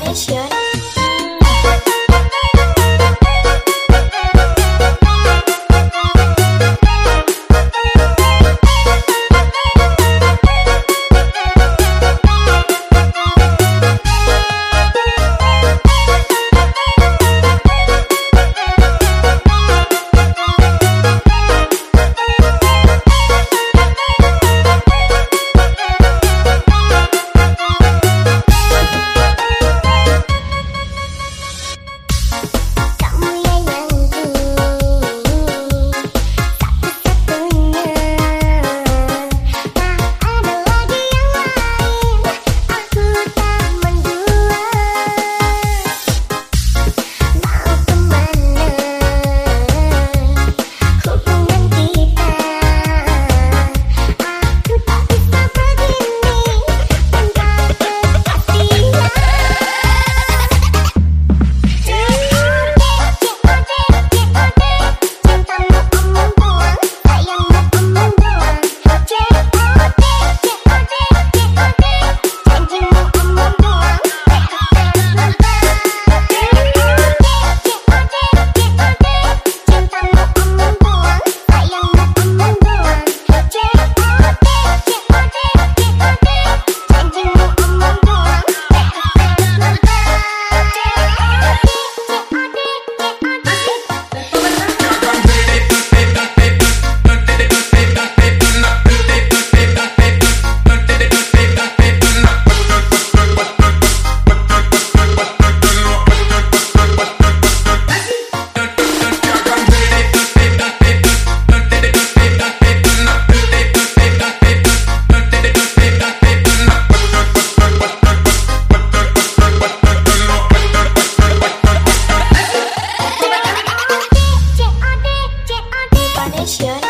没钱没钱